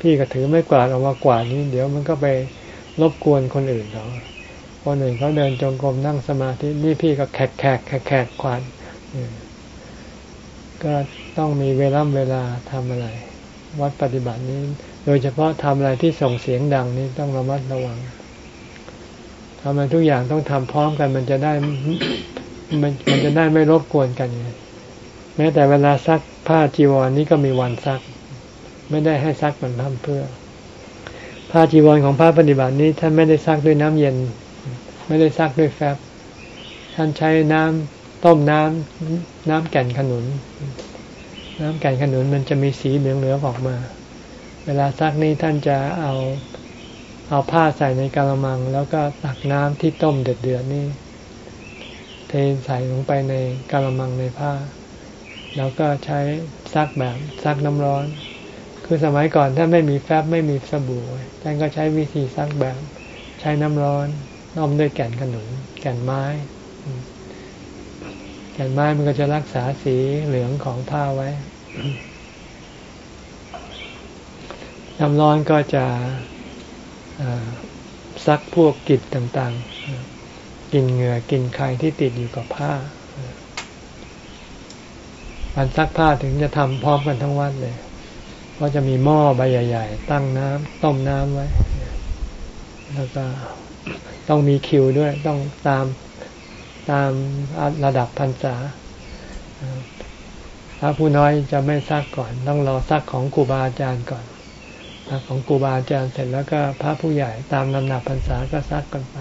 พี่ก็ถือไม่กวาดออกมากวาดนี้เดี๋ยวมันก็ไปรบกวนคนอื่นเขาคนอื่นเขาเดินจงกรมนั่งสมาธินี่พี่ก็แขกแขกแขกแขกควานก็ต้องมีเวลาเวลาทำอะไร วัดปฏิบัตินี้ โดยเฉพาะทำอะไรที่ส่งเสียงดังนี้ต้องระมัดระวัง ทำอะไรทุกอย่างต้องทำพร้อมกัน มันจะได้มันมันจะได้ไม่รบกวนกันไงแม้แต่เวลาซักผ้าจีวรนี้ก็มีวันซัก ไม่ได้ให้ซักมันทำเพื่อ ผ้าจีวรของพระปฏิบัตินี้ท่านไม่ได้ซักด้วยน้ำเย็น ไม่ได้ซักด้วยแฟบท่านใช้น้ำต้มน้ำน้ำแก่นขนุน น้ำแก่นขนุนมันจะมีสีเหลืองๆออกมา เวลาซักนี้ท่านจะเอา เอาผ้าใส่ในกระมัง แล้วก็ตักน้ำที่ต้มเดือดๆนี่เทใส่ลงไปในกระมังในผ้า แล้วก็ใช้ซักแบบซักน้ำร้อน คือสมัยก่อนถ้าไม่มีแฟบไม่มีสบู่ท่านก็ใช้วิธีซักแบบ ใช้น้ำร้อนน้อมด้วยแก่นขนุนแก่นไม้ แก่นไม้มันก็จะรักษาสีเหลืองของผ้าไว้น้ำร้อนก็จะ ซักพวกกิจต่างๆ กินเหงื่อกินไข่ที่ติดอยู่กับผ้าการซักผ้าถึงจะทำพร้อมกันทั้งวันเลยก็จะมีหม้อใบใหญ่ ๆ ตั้งน้ำต้มน้ำไว้ แล้วก็ต้องมีคิวด้วย ต้องตามตามระดับพรรษาพระผู้น้อยจะไม่ซักก่อน ต้องรอซักของครูบาอาจารย์ก่อน ของครูบาอาจารย์เสร็จแล้วก็พระผู้ใหญ่ตามลำดับพรรษาก็ซักกันไป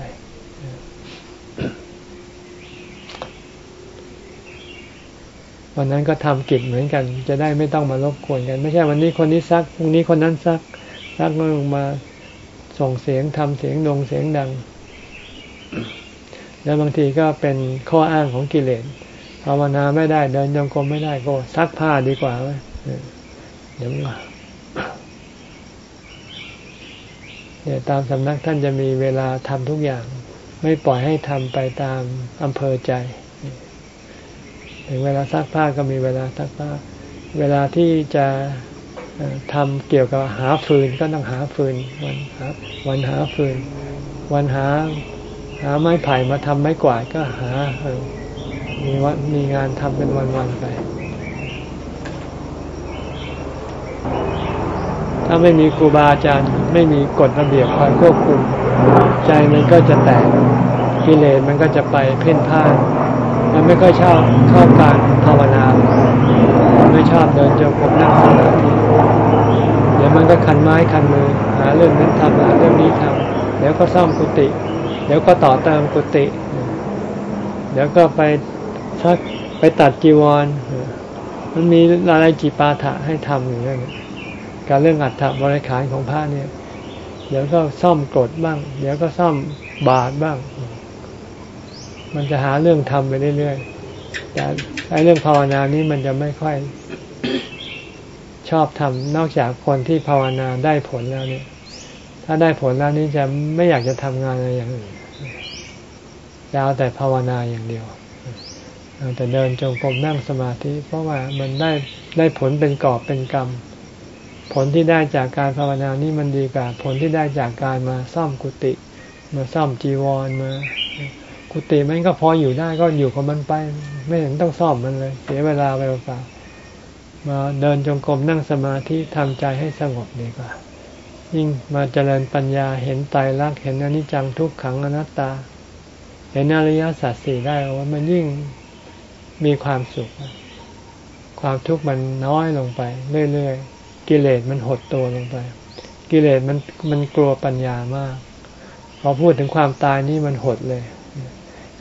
วันนั้นก็ทำกิจเหมือนกัน จะได้ไม่ต้องมารบกวนกัน ไม่ใช่วันนี้คนนี้ซักพรุ่งนี้คนนั้นซักซักลงมาส่งเสียงทำเสียงดงเสียงดัง แล้วบางทีก็เป็นข้ออ้างของกิเลสภาวนาไม่ได้เดินยงกรมไม่ได้ก็ซักผ้าดีกว่าเดี๋ยว เนี่ยตามสำนักท่านจะมีเวลาทำทุกอย่าง ไม่ปล่อยให้ทำไปตามอำเภอใจถึงเวลาซักผ้าก็มีเวลาซักผ้า เวลาที่จะทำเกี่ยวกับหาฟืนก็ต้องหาฟืนวันหาวันหาฟืน วันหาหาไม้ไผ่มาทำไม้กวาดก็หามีวัดมีงานทำเป็นวันๆไปาไม่มีครูบาอาจารย์ไม่มีกฎระเบียบคอยควบคุม ใจมันก็จะแตกกิเลสมันก็จะไปเพ่นพ่านมันไม่ค่อยชอบเข้าการภาวนา ไม่ชอบเดินจงกรมนั่งสมาธิเดี๋ยวมันก็คันไม้คันมือ หาเรื่องนั้นทำหาเรื่องนี้ทำเดี๋ยวก็ซ่อมกุฏิเดี๋ยวก็ต่อเติมกุฏิเดี๋ยวก็ไปซักไปตัดจีวร มันมีอะไรจีปาถะให้ทำอยู่เรื่องนี้ การเรื่องอัฐบริขารของพระเนี่ย เดี๋ยวก็ซ่อมกรดบ้าง เดี๋ยวก็ซ่อมบาทบ้าง มันจะหาเรื่องทำไปเรื่อยๆแต่ไอ้เรื่องภาวนานี้มันจะไม่ค่อยชอบทำนอกจากคนที่ภาวนาได้ผลแล้วเนี่ย ถ้าได้ผลแล้วนี่จะไม่อยากจะทำงานอะไรอย่างอื่นจะเอาแต่ภาวนาอย่างเดียวแต่เดินจงกรมนั่งสมาธิ เพราะว่ามันได้ได้ผลเป็นกอบเป็นกรรม ผลที่ได้จากการภาวนานี่มันดีกว่า ผลที่ได้จากการมาซ่อมกุฏิมาซ่อมจีวรมา กุฏิมันก็พออยู่ได้ก็อยู่ของมันไป ไม่เห็นต้องซ่อมมันเลย เสียเวลาไปเปล่ามาเดินจงกรมนั่งสมาธิทำใจให้สงบดีกว่า ยิ่งมาเจริญปัญญาเห็นไตรลักษณ์เห็นอนิจจังทุกขังอนัตตา เห็นอริยสัจสี่ได้ว่ามันยิ่งมีความสุข ความทุกข์มันน้อยลงไปเรื่อยๆ กิเลสมันหดตัวลงไป กิเลสมันมันกลัวปัญญามาก พอพูดถึงความตายนี่มันหดเลย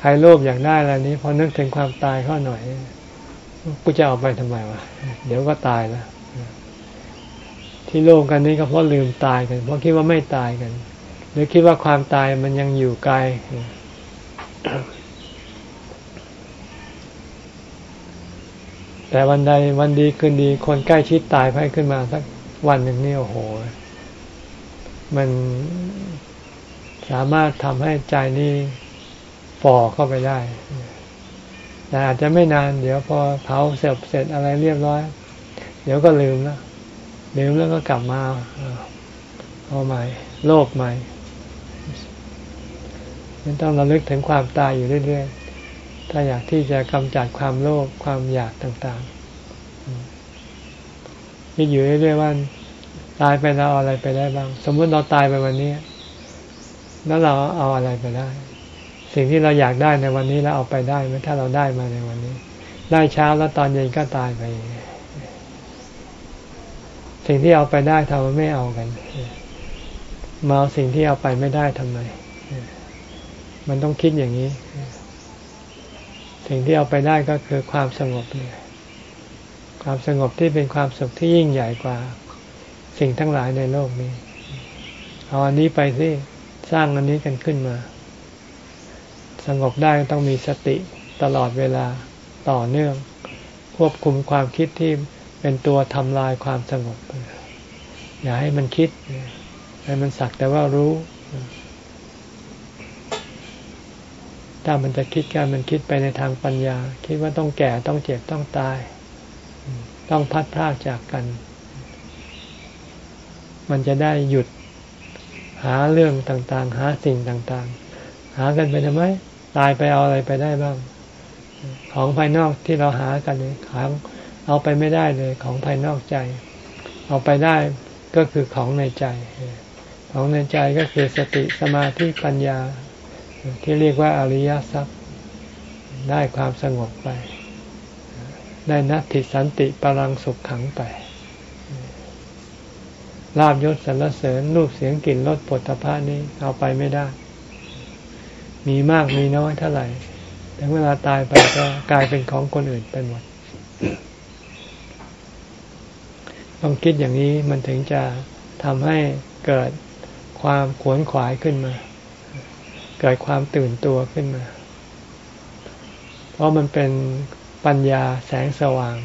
ใครโลภอยากได้อะไรนี้พอนึกถึงความตายเข้าหน่อยกูจะเอาไปทำไมวะเดี๋ยวก็ตายแล้วที่โลภกันนี้ก็เพราะลืมตายกัน เพราะคิดว่าไม่ตายกัน หรือคิดว่าความตายมันยังอยู่ไกล แต่วันใดวันดีคืนดี คนใกล้ชิดตายไปขึ้นมาสักวันหนึ่งนี่โอ้โห มันสามารถทำให้ใจนี่ฟอเข้าไปได้แต่อาจจะไม่นาน เดี๋ยวพอเผาเสร็จเสร็จอะไรเรียบร้อย เดี๋ยวก็ลืมแล้วลืมแล้วก็กลับมาเอาใหม่ โลภใหม่มันต้องระลึกถึงความตายอยู่เรื่อยๆ ถ้าอยากที่จะกำจัดความโลภความอยากต่างๆคิดอยู่เรื่อยๆว่าตายไปแล้วเอาอะไรไปได้บ้าง สมมติเราตายไปวันนี้ แล้วเราเอาอะไรไปได้ สิ่งที่เราอยากได้ในวันนี้เราเอาไปได้ไหมถ้าเราได้มาในวันนี้ ได้เช้าแล้วตอนเย็นก็ตายไป สิ่งที่เอาไปได้ทำไมไม่เอากันมาเอาสิ่งที่เอาไปไม่ได้ทำไมมันต้องคิดอย่างนี้ สิ่งที่เอาไปได้ก็คือความสงบเนี่ยความสงบที่เป็นความสุขที่ยิ่งใหญ่กว่า สิ่งทั้งหลายในโลกนี้เอาอันนี้ไปสิสร้างอันนี้กันขึ้นมา สงบได้ต้องมีสติตลอดเวลาต่อเนื่อง ควบคุมความคิดที่เป็นตัวทำลายความสงบ อย่าให้มันคิด ให้มันสักแต่ว่ารู้ ถ้ามันจะคิดการมันคิดไปในทางปัญญา คิดว่าต้องแก่ต้องเจ็บต้องตาย ต้องพัดพลาดจากกัน มันจะได้หยุดหาเรื่องต่างๆ หาสิ่งต่างๆ หากันไปทำไม ตายไปเอาอะไรไปได้บ้าง ของภายนอกที่เราหากันเนี่ยของเอาไปไม่ได้เลยของภายนอกใจ เอาไปได้ก็คือของในใจ ของในใจก็คือสติสมาธิปัญญา ที่เรียกว่าอริยสัพได้ความสงบไป ได้นัตติสันติปรังสุขขังไปลาบยศสรรเสริญรูปเสียงกลิ่นรสผลตภะนี้เอาไปไม่ได้ มีมากมีน้อยเท่าไหร่แต่เวลาตายไปก็กลายเป็นของคนอื่นไปหมด ต้องคิดอย่างนี้มันถึงจะทำให้เกิดความขวนขวายขึ้นมา กิดความตื่นตัวขึ้นมา เพราะมันเป็นปัญญาแสงสว่าง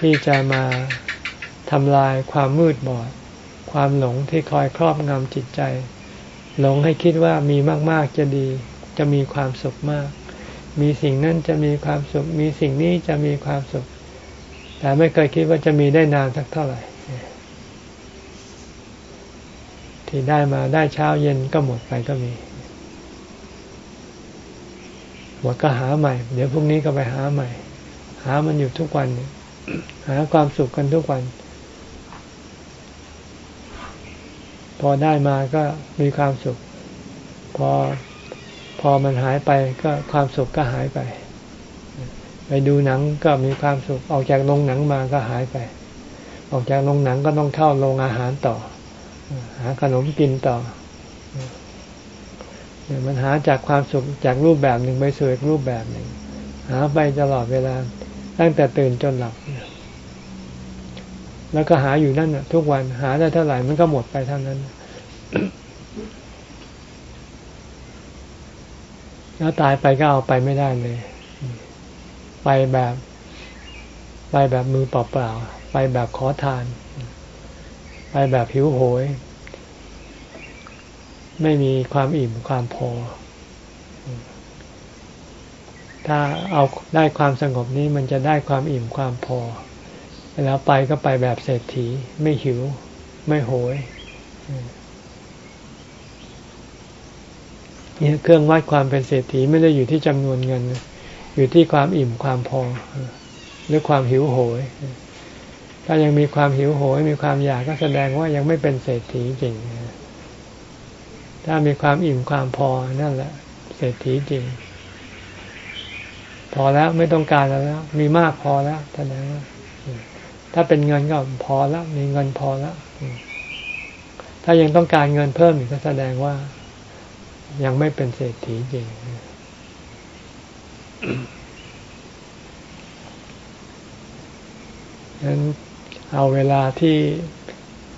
ที่จะมาทำลายความมืดบอด ความหลงที่คอยครอบงำจิตใจ หลงให้คิดว่ามีมาก ๆ จะดี จะมีความสุขมาก มีสิ่งนั้นจะมีความสุข มีสิ่งนี้จะมีความสุข แต่ไม่เคยคิดว่าจะมีได้นานสักเท่าไหร่ ที่ได้มาได้เช้าเย็นก็หมดไปก็มี หมดก็หาใหม่ เดี๋ยวพรุ่งนี้ก็ไปหาใหม่ หามันอยู่ทุกวันหาความสุขกันทุกวัน พอได้มาก็มีความสุข พอพอมันหายไปก็ความสุขก็หายไป ไปดูหนังก็มีความสุข ออกจากโรงหนังมาก็หายไป ออกจากโรงหนังก็ต้องเข้าโรงอาหารต่อ หาขนมกินต่อ มันหาจากความสุขจากรูปแบบหนึ่งไปสู่อีกรูปแบบหนึ่ง หาไปตลอดเวลา ตั้งแต่ตื่นจนหลับ แล้วก็หาอยู่นั่นทุกวันหาได้เท่าไหร่มันก็หมดไปเท่านั้น แล้วตายไปก็เอาไปไม่ได้เลย ไปแบบ ไปแบบมือเปล่าๆไปแบบขอทาน ไปแบบหิวโหย ไม่มีความอิ่มความพอ ถ้าเอาได้ความสงบนี้มันจะได้ความอิ่มความพอ แล้วไปก็ไปแบบเศรษฐี ไม่หิว ไม่โหยนี่เครื่องวัดความเป็นเศรษฐีไม่ได้อยู่ที่จำนวนเงิน อยู่ที่ความอิ่มความพอ หรือความหิวโหย ถ้ายังมีความหิวโหย มีความอยากก็แสดงว่ายังไม่เป็นเศรษฐีจริง ถ้ามีความอิ่มความพอนั่นแหละ เศรษฐีจริง พอแล้วไม่ต้องการแล้ว มีมากพอแล้วแสดงว่าถ้าเป็นเงินก็พอแล้ว มีเงินพอแล้ว ถ้ายังต้องการเงินเพิ่มอีกก็แสดงว่า ยังไม่เป็นเศรษฐีจริงนั้นเอาเวลาที่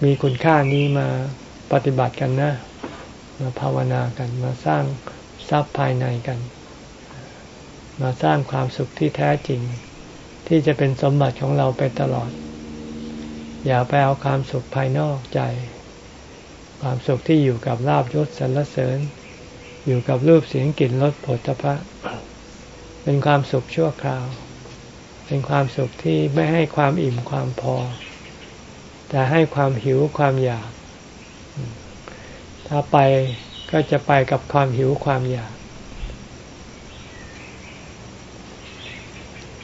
มีคุณค่านี้มาปฏิบัติกันนะ มาภาวนากัน มาสร้างทรัพย์ภายในกัน มาสร้างความสุขที่แท้จริง ที่จะเป็นสมบัติของเราไปตลอด อย่าไปเอาความสุขภายนอกใจ ความสุขที่อยู่กับลาบยศสรรเสริญ อยู่กับรูปเสียงกลิ่นรสผลตภะเป็นความสุขชั่วคราว เป็นความสุขที่ไม่ให้ความอิ่มความพอ แต่ให้ความหิวความอยาก ถ้าไปก็จะไปกับความหิวความอยาก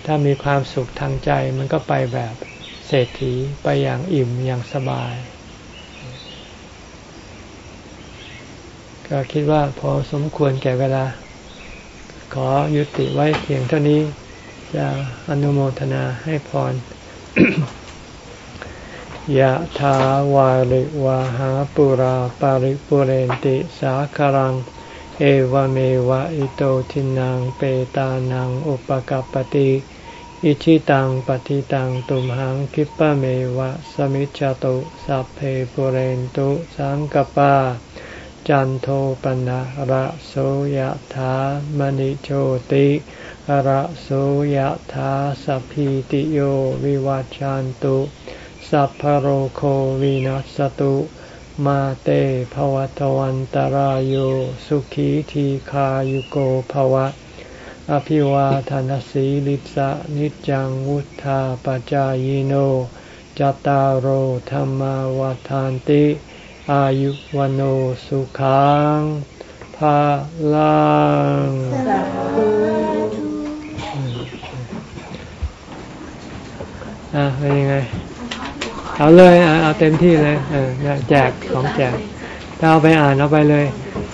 ถ้ามีความสุขทางใจมันก็ไปแบบเศรษฐีไปอย่างอิ่มอย่างสบาย ก็คิดว่าพอสมควรแก่เวลา ขอยุติไว้เพียงเท่านี้จะอนุโมทนาให้พร ยะถาวาริวาหาปุราปาริปุเรนติสาคารัง เอวเมวะอิโตทินังเปตานังอุปกัปปติอิชิตังปฏิตังตุมหังคิปะเมวะสมิจจตุสัพเพปุเรนตุสังกปา จันโทปนะระโสยถามณิโชติระโสยถาสัพพิติโยวิวัจจันตุ สัพพโรโควินัสตุ มาเตภวตวันตารโยสุขีทีขายุโกภวะ อภิวาทานสีลิสะนิจังวุธาปจายโนจตารโหธรรมวาทานติ อายุวันโอสุขังภาลังอะเป็นยังไง เอาเลยอะเอาเต็มที่เลยเออแจกของแจกถ้าเอาไปอ่านเอาไปเลย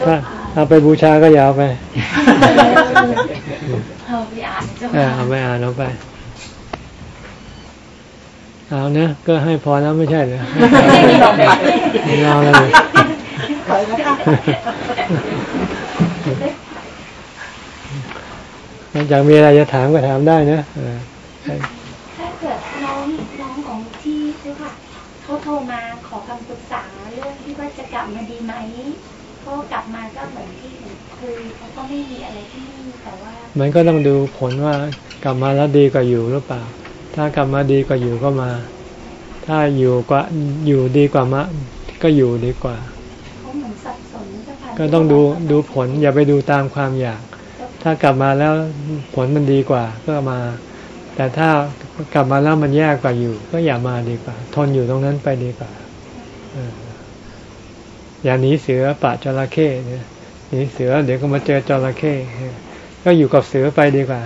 ถ้าเอาไปบูชาก็อย่าเอาไปเอาไปอ่านจ้ะเออเอาไปอ่านเอาไปเอานะก็ให้พอแล้วไม่ใช่เหรอไม่เอาเลยนอกจากมีอะไรจะถามก็ถามได้นะเออ ถ้าเกิดน้องน้องของที่เจ้าค่ะเขา โทรมาขอคำปรึกษาเรื่องที่ว่าจะกลับมาดีไหมเพราะกลับมาก็เหมือนที่คือเขาก็ไม่มีอะไรที่นี่แต่ว่า มันก็ต้องดูผลว่ากลับมาแล้วดีกว่าอยู่หรือเปล่า ถ้ากลับมาดีกว่าอยู่ก็มา ถ้าอยู่กว่าอยู่ดีกว่ามาก็อยู่ดีกว่าเขาเหมือนสับสนเจ้าค่ะก็ต้องดูดูผลอย่าไปดูตามความอยาก ถ้ากลับมาแล้วผลมันดีกว่าก็มา แต่ถ้า กลับมาแล้วมันแย่กว่าอยู่ ก็อย่ามาดีกว่า ทนอยู่ตรงนั้นไปดีกว่าอย่าหนีเสือป่าจระเข้เนี่ยหนีเสือ เดี๋ยวก็มาเจอจระเข้ก็อยู่กับเสือไปดีกว่า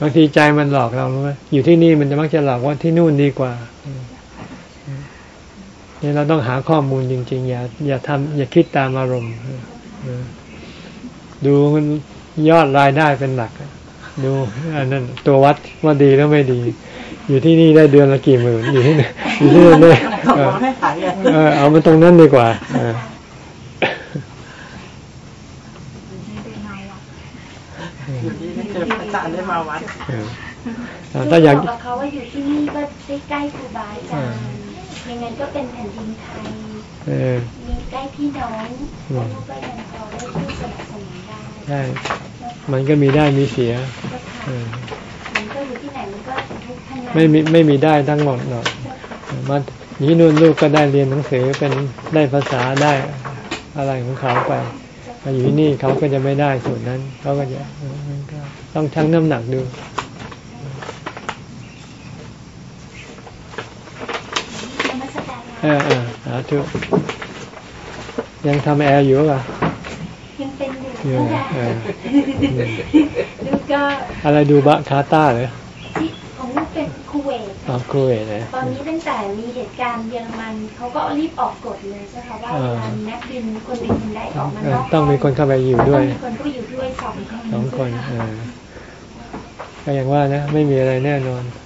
บางทีใจมันหลอกเรารู้ไหมอยู่ที่นี่มันจะมักจะหลอกว่าที่นู่นดีกว่านี่เราต้องหาข้อมูลจริง ๆ อย่าอย่าทำอย่าคิดตามอารมณ์ดูยอดรายได้เป็นหลัก ดูอันนั้นตัววัดว่าดีแล้วไม่ดี อยู่ที่นี่ได้เดือนละกี่หมื่นอยู่ที่นี่อยู่ที่นู่นได้เออให้ขายเลยเออเอามาตรงนั้นดีกว่าเอออยู่ที่ไม่เจอพระอาจารย์ได้มาวัดเออเอาถ้าอยากบกับเขาว่าอยู่ที่นี่ก็ใกล้ๆครูบาอาจารย์ยังไงก็เป็นแผ่นดินไทยเออมีใกล้พี่น้องอืมลูกก็ยังพอได้ช่วยสนับสนุนได้ใช่ มันก็มีได้มีเสียก็เอค่ะอมันก็อยู่ที่ไหนมันก็ทุกทั้งนั้นไม่มีไม่มีได้ทั้งหมดหรอกมันนี้นู่นลูกก็ได้เรียนหนังสือเป็นได้ภาษาได้อะไรของเขาไปมาอยู่ที่นี่เขาก็จะไม่ได้ส่วนนั้นเขาก็จะเออมันก็ต้องชั่งน้ำหนักดูนมัสการเออเออสาธุยังทำแอร์อยู่ป่ะยังเป็น อยู่อยู่นะคะเออลูกก็อะไรดูบะคาต้าเหรอที่ของลูกเป็นคูเวตอ๋อคุยเลยตอนนี้ตั้งแต่มีเหตุการณ์เยอรมันเขาก็รีบออกกฎเลยใช่ไหมคะว่าอ่าเวลามีนักบินคนบินคนใดออกมาเออนอกต้องมีคนเข้าไปอยู่ด้วยต้องมีคนผู้อยู่ด้วยสองคนสองคนเออก็อย่างว่านะ ไม่มีอะไรแน่นอนใ